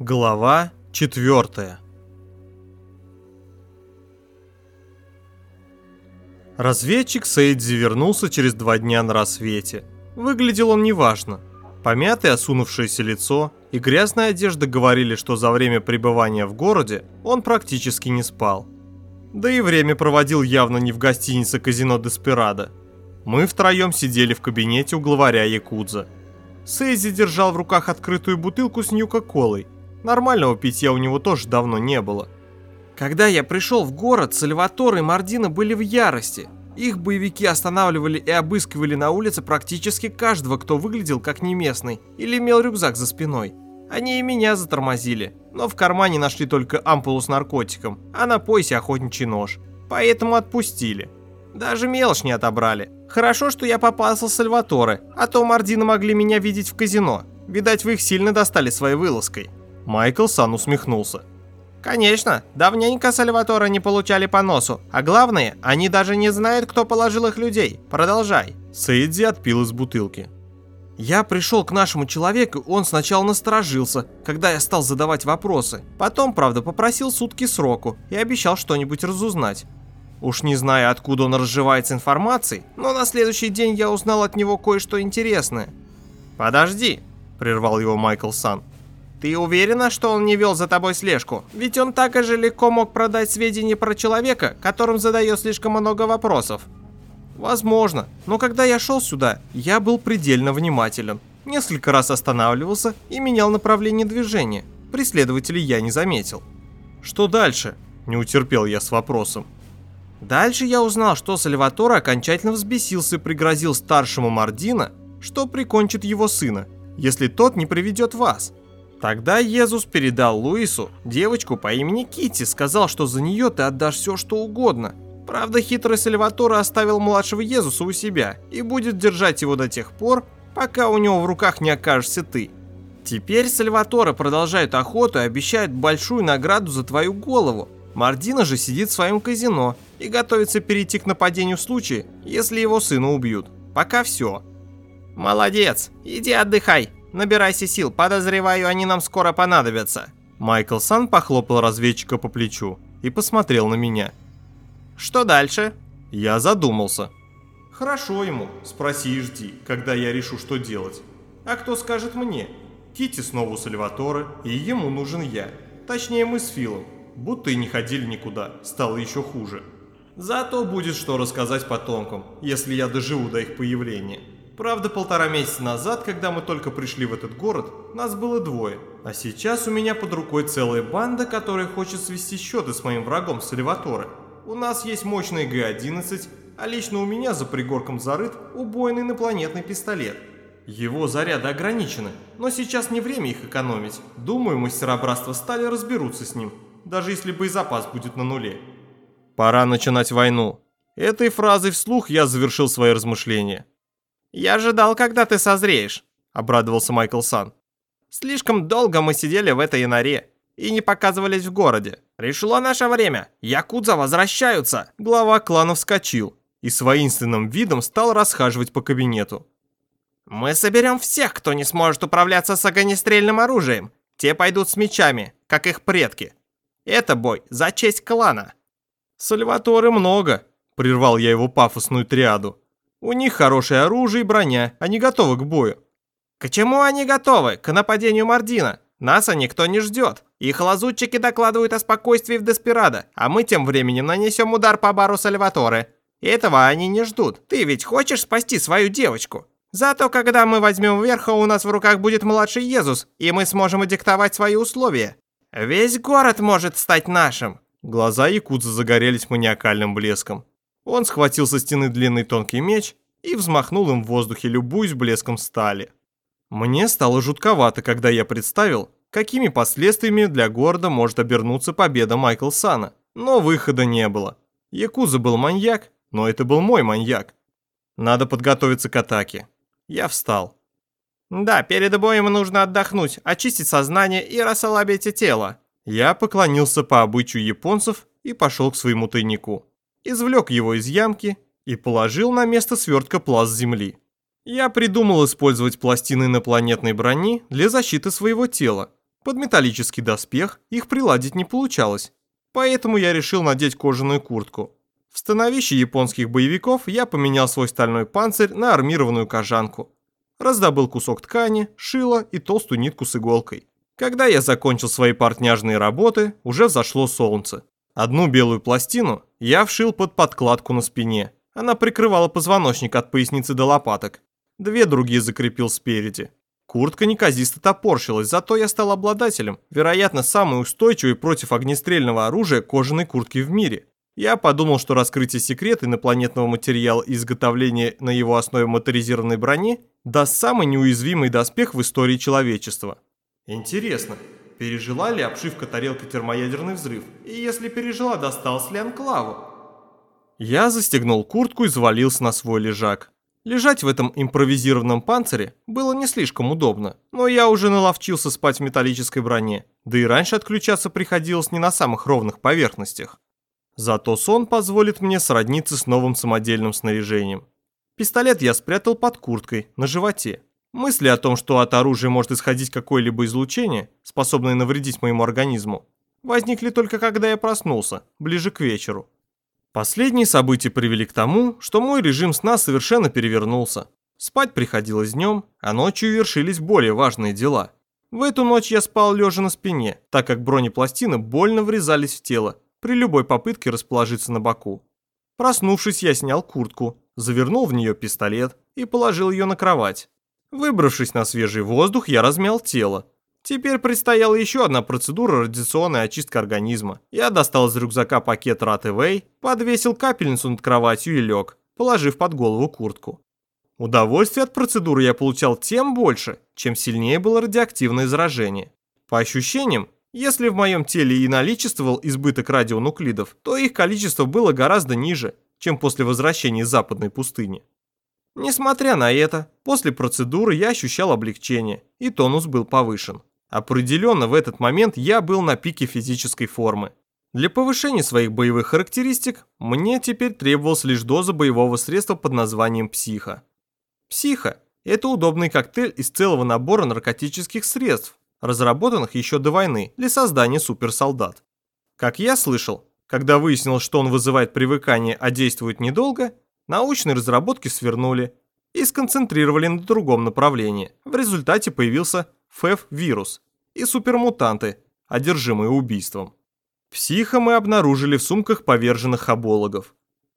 Глава четвертая Разведчик Сейдзи вернулся через два дня на рассвете. Выглядел он неважно. Помятое осунувшееся лицо и грязная одежда говорили, что за время пребывания в городе он практически не спал. Да и время проводил явно не в гостинице казино Деспирадо. Мы втроем сидели в кабинете у главаря Якудза. Сейзи держал в руках открытую бутылку с Ньюка-Колой. Нормального питья у него тоже давно не было. Когда я пришел в город, Сальватор и Мардина были в ярости. Их боевики останавливали и обыскивали на улице практически каждого, кто выглядел как неместный или имел рюкзак за спиной. Они и меня затормозили, но в кармане нашли только ампулу с наркотиком, а на поясе охотничий нож. Поэтому отпустили. Даже мелочь не отобрали. Хорошо, что я попался с Сальваторе, а то Мардина могли меня видеть в казино. Видать, вы их сильно достали своей вылазкой. Майкл Сан усмехнулся. Конечно, давненько Сальватора не получали по носу, а главное, они даже не знают, кто положил их людей. Продолжай. Сейдзи отпил из бутылки. Я пришел к нашему человеку, он сначала насторожился, когда я стал задавать вопросы. Потом, правда, попросил сутки сроку и обещал что-нибудь разузнать. Уж не знаю, откуда он разживается информацией, но на следующий день я узнал от него кое-что интересное. «Подожди», — прервал его Майкл Сан. Ты уверена, что он не вел за тобой слежку? Ведь он так же легко мог продать сведения про человека, которым задает слишком много вопросов. Возможно, но когда я шел сюда, я был предельно внимателен. Несколько раз останавливался и менял направление движения. Преследователей я не заметил. Что дальше? Не утерпел я с вопросом. Дальше я узнал, что Сальваторе окончательно взбесился и пригрозил старшему Мардина, что прикончит его сына, если тот не приведет вас. Тогда Иисус передал Луису девочку по имени Кити, сказал, что за нее ты отдашь все, что угодно. Правда, хитрый Сальваторе оставил младшего Иисуса у себя и будет держать его до тех пор, пока у него в руках не окажешься ты. Теперь Сальваторе продолжает охоту и обещает большую награду за твою голову. Мардина же сидит в своем казино и готовится перейти к нападению в случае, если его сына убьют. Пока все. Молодец, иди отдыхай, Набирайся сил, подозреваю, они нам скоро понадобятся». Майкл Сан похлопал разведчика по плечу и посмотрел на меня. «Что дальше?» Я задумался. «Хорошо ему, спроси и жди, когда я решу, что делать. А кто скажет мне? Кити снова у Сальваторе, и ему нужен я. Точнее, мы с Филом. Будто и не ходили никуда, стало еще хуже. Зато будет что рассказать потомкам, если я доживу до их появления». Правда, полтора месяца назад, когда мы только пришли в этот город, нас было двое. А сейчас у меня под рукой целая банда, которая хочет свести счеты с моим врагом Сальваторе. У нас есть мощный Г-11, а лично у меня за пригорком зарыт убойный инопланетный пистолет. Его заряды ограничены, но сейчас не время их экономить. Думаю, мастера братства стали разберутся с ним, даже если боезапас будет на нуле. Пора начинать войну. Этой фразой вслух я завершил свои размышления. «Я ожидал, когда ты созреешь», — обрадовался Майкл Сан. «Слишком долго мы сидели в этой норе и не показывались в городе. Пришло наше время. Якудза возвращаются!» Глава клана вскочил и с воинственным видом стал расхаживать по кабинету. «Мы соберем всех, кто не сможет управляться с огнестрельным оружием. Те пойдут с мечами, как их предки. Это бой за честь клана». «Сальваторы много», — прервал я его пафосную триаду. У них хорошее оружие и броня, они готовы к бою. К чему они готовы? К нападению Мардина. Нас никто не ждет. Их лазутчики докладывают о спокойствии в Деспирадо, а мы тем временем нанесем удар по бару Сальваторе. Этого они не ждут. Ты ведь хочешь спасти свою девочку? Зато когда мы возьмем верх, у нас в руках будет младший Иисус, и мы сможем диктовать свои условия. Весь город может стать нашим. Глаза Якудза загорелись маниакальным блеском. Он схватил со стены длинный тонкий меч и взмахнул им в воздухе, любуясь блеском стали. Мне стало жутковато, когда я представил, какими последствиями для города может обернуться победа Майкл Сана, но выхода не было. Якуза был маньяк, но это был мой маньяк. Надо подготовиться к атаке. Я встал. Да, перед боем нужно отдохнуть, очистить сознание и расслабить тело. Я поклонился по обычаю японцев и пошел к своему тайнику извлек его из ямки и положил на место свертка пласт земли. Я придумал использовать пластины инопланетной брони для защиты своего тела. Под металлический доспех их приладить не получалось, поэтому я решил надеть кожаную куртку. В становище японских боевиков я поменял свой стальной панцирь на армированную кожанку. Раздобыл кусок ткани, шило и толстую нитку с иголкой. Когда я закончил свои портняжные работы, уже взошло солнце. Одну белую пластину я вшил под подкладку на спине. Она прикрывала позвоночник от поясницы до лопаток. Две другие закрепил спереди. Куртка неказисто топорщилась, зато я стал обладателем, вероятно, самой устойчивой против огнестрельного оружия кожаной куртки в мире. Я подумал, что раскрытие секрета инопланетного материала и изготовление на его основе моторизированной брони даст самый неуязвимый доспех в истории человечества. Интересно, пережила ли обшивка тарелки термоядерный взрыв? И если пережила, достался ли анклаву? Я застегнул куртку и завалился на свой лежак. Лежать в этом импровизированном панцире было не слишком удобно, но я уже наловчился спать в металлической броне, да и раньше отключаться приходилось не на самых ровных поверхностях. Зато сон позволит мне сродниться с новым самодельным снаряжением. Пистолет я спрятал под курткой, на животе. Мысли о том, что от оружия может исходить какое-либо излучение, способное навредить моему организму, возникли только когда я проснулся, ближе к вечеру. Последние события привели к тому, что мой режим сна совершенно перевернулся. Спать приходилось днем, а ночью вершились более важные дела. В эту ночь я спал лежа на спине, так как бронепластины больно врезались в тело, при любой попытке расположиться на боку. Проснувшись, я снял куртку, завернул в нее пистолет и положил ее на кровать. Выбравшись на свежий воздух, я размял тело. Теперь предстояла еще одна процедура радиационной очистки организма. Я достал из рюкзака пакет Ратевей, подвесил капельницу над кроватью и лег, положив под голову куртку. Удовольствие от процедуры я получал тем больше, чем сильнее было радиоактивное заражение. По ощущениям, если в моем теле и наличествовал избыток радионуклидов, то их количество было гораздо ниже, чем после возвращения из западной пустыни. Несмотря на это, после процедуры я ощущал облегчение, и тонус был повышен. Определенно в этот момент я был на пике физической формы. Для повышения своих боевых характеристик мне теперь требовалась лишь доза боевого средства под названием «Психа». «Психа» – это удобный коктейль из целого набора наркотических средств, разработанных еще до войны для создания суперсолдат. Как я слышал, когда выяснилось, что он вызывает привыкание, а действует недолго, научные разработки свернули и сконцентрировали на другом направлении. В результате появился ФЭФ-вирус и супермутанты, одержимые убийством. Психа мы обнаружили в сумках поверженных обологов.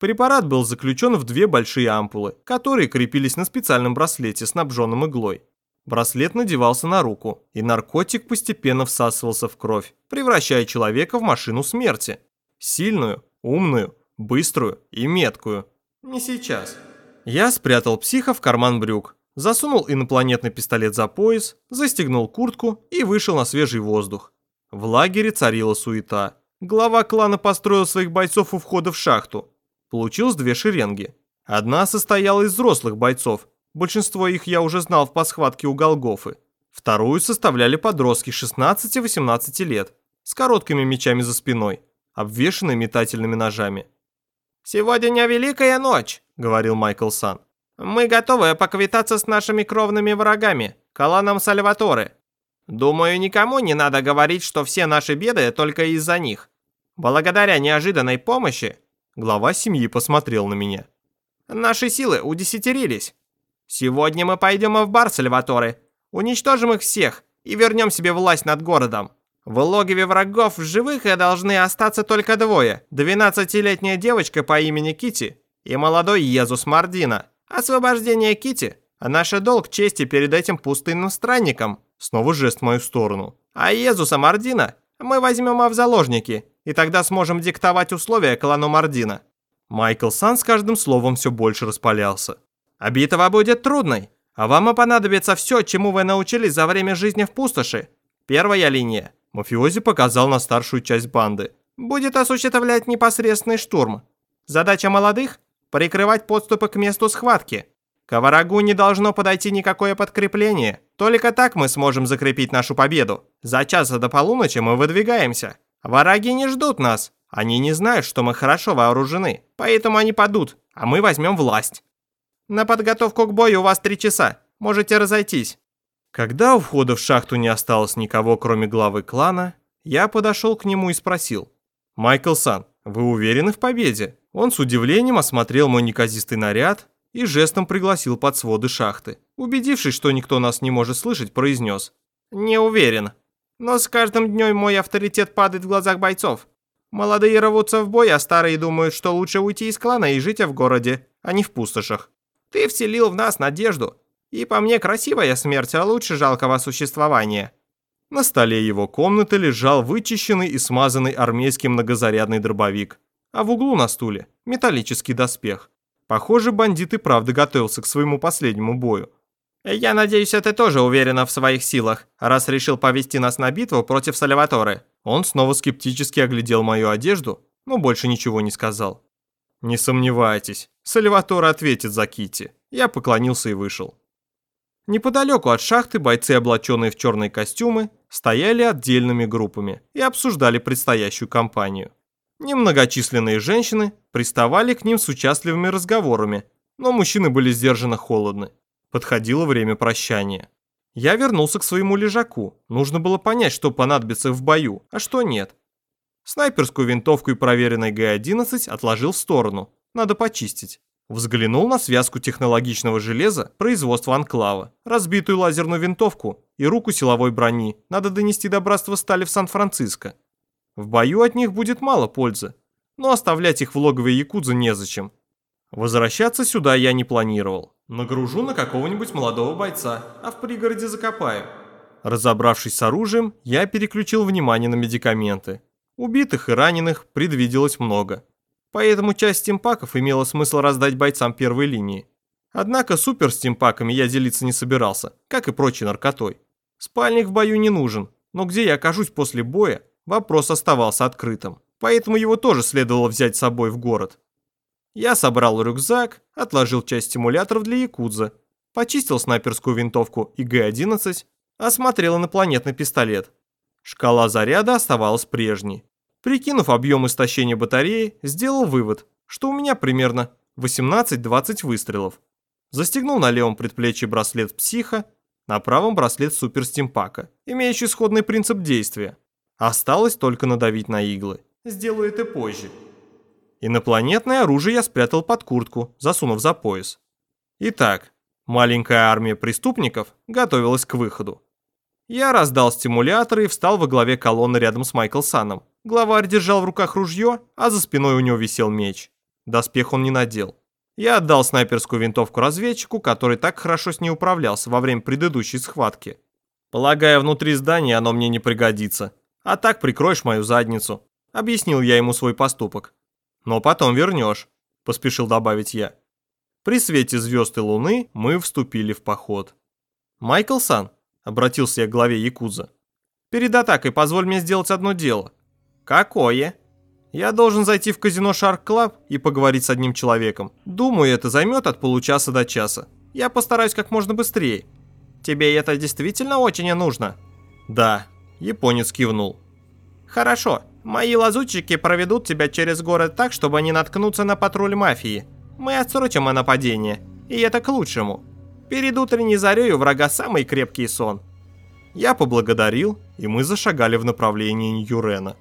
Препарат был заключен в две большие ампулы, которые крепились на специальном браслете, снабженном иглой. Браслет надевался на руку, и наркотик постепенно всасывался в кровь, превращая человека в машину смерти. Сильную, умную, быструю и меткую. Не сейчас. Я спрятал психа в карман брюк, засунул инопланетный пистолет за пояс, застегнул куртку и вышел на свежий воздух. В лагере царила суета. Глава клана построил своих бойцов у входа в шахту. Получилось две шеренги. Одна состояла из взрослых бойцов, Большинство их я уже знал в посхватке у Голгофы. Вторую составляли подростки 16-18 лет, с короткими мечами за спиной, обвешанные метательными ножами. «Сегодня Великая Ночь», — говорил Майкл Сан. «Мы готовы поквитаться с нашими кровными врагами, Каланом Сальваторе. Думаю, никому не надо говорить, что все наши беды только из-за них. Благодаря неожиданной помощи...» Глава семьи посмотрел на меня. «Наши силы удесятерились. Сегодня мы пойдем в бар Сальваторе, уничтожим их всех и вернем себе власть над городом. В логове врагов в живых должны остаться только двое. 12-летняя девочка по имени Кити и молодой Езус Мардина. Освобождение Кити – наш долг чести перед этим пустынным странником. Снова жест в мою сторону. А Езуса Мардина мы возьмем в заложники, и тогда сможем диктовать условия клану Мардина. Майкл Сан с каждым словом все больше распалялся. А битва будет трудной, а вам и понадобится все, чему вы научились за время жизни в пустоши. Первая линия. Мафиози показал на старшую часть банды. Будет осуществлять непосредственный штурм. Задача молодых – прикрывать подступы к месту схватки. К врагу не должно подойти никакое подкрепление. Только так мы сможем закрепить нашу победу. За час до полуночи мы выдвигаемся. Враги не ждут нас. Они не знают, что мы хорошо вооружены. Поэтому они падут, а мы возьмем власть. На подготовку к бою у вас три часа. Можете разойтись». Когда у входа в шахту не осталось никого, кроме главы клана, я подошел к нему и спросил. «Майкл Сан, вы уверены в победе?» Он с удивлением осмотрел мой неказистый наряд и жестом пригласил под своды шахты. Убедившись, что никто нас не может слышать, произнес. «Не уверен. Но с каждым днем мой авторитет падает в глазах бойцов. Молодые рвутся в бой, а старые думают, что лучше уйти из клана и жить в городе, а не в пустошах. Ты вселил в нас надежду. И по мне красивая смерть, а лучше жалкого существования». На столе его комнаты лежал вычищенный и смазанный армейский многозарядный дробовик, а в углу на стуле – металлический доспех. Похоже, бандит и правда готовился к своему последнему бою. «Я надеюсь, ты тоже уверена в своих силах, раз решил повести нас на битву против Сальваторы». Он снова скептически оглядел мою одежду, но больше ничего не сказал. «Не сомневайтесь, Сальватора ответит за Кити. Я поклонился и вышел. Неподалеку от шахты бойцы, облаченные в черные костюмы, стояли отдельными группами и обсуждали предстоящую кампанию. Немногочисленные женщины приставали к ним с участливыми разговорами, но мужчины были сдержанно холодны. Подходило время прощания. Я вернулся к своему лежаку. Нужно было понять, что понадобится в бою, а что нет. Снайперскую винтовку и проверенный Г-11 отложил в сторону. Надо почистить. Взглянул на связку технологичного железа производства Анклава, разбитую лазерную винтовку и руку силовой брони надо донести до братства стали в Сан-Франциско. В бою от них будет мало пользы, но оставлять их в логове Якудза незачем. Возвращаться сюда я не планировал. Нагружу на какого-нибудь молодого бойца, а в пригороде закопаю. Разобравшись с оружием, я переключил внимание на медикаменты. Убитых и раненых предвиделось много. Поэтому часть стимпаков имело смысл раздать бойцам первой линии. Однако супер стимпаками я делиться не собирался, как и прочей наркотой. Спальник в бою не нужен, но где я окажусь после боя, вопрос оставался открытым. Поэтому его тоже следовало взять с собой в город. Я собрал рюкзак, отложил часть стимуляторов для якудза, почистил снайперскую винтовку и Г-11, осмотрел инопланетный пистолет. Шкала заряда оставалась прежней. Прикинув объем истощения батареи, сделал вывод, что у меня примерно 18-20 выстрелов. Застегнул на левом предплечье браслет психа, на правом браслет суперстимпака, имеющий сходный принцип действия. Осталось только надавить на иглы. Сделаю это позже. Инопланетное оружие я спрятал под куртку, засунув за пояс. Итак, маленькая армия преступников готовилась к выходу. Я раздал стимуляторы и встал во главе колонны рядом с Майкл Саном. Главарь держал в руках ружье, а за спиной у него висел меч. Доспех он не надел. Я отдал снайперскую винтовку разведчику, который так хорошо с ней управлялся во время предыдущей схватки. Полагаю, внутри здания оно мне не пригодится. А так прикроешь мою задницу. Объяснил я ему свой поступок. Но потом вернешь, поспешил добавить я. При свете звезд и луны мы вступили в поход. Майкл Сан, обратился я к главе Якуза. Перед атакой позволь мне сделать одно дело. «Какое?» «Я должен зайти в казино Shark Club и поговорить с одним человеком. Думаю, это займет от получаса до часа. Я постараюсь как можно быстрее». «Тебе это действительно очень нужно?» «Да», — японец кивнул. «Хорошо. Мои лазутчики проведут тебя через город так, чтобы не наткнуться на патруль мафии. Мы отсрочим нападение, и это к лучшему. Перед утренней зарей у врага самый крепкий сон». Я поблагодарил, и мы зашагали в направлении Ньюрена.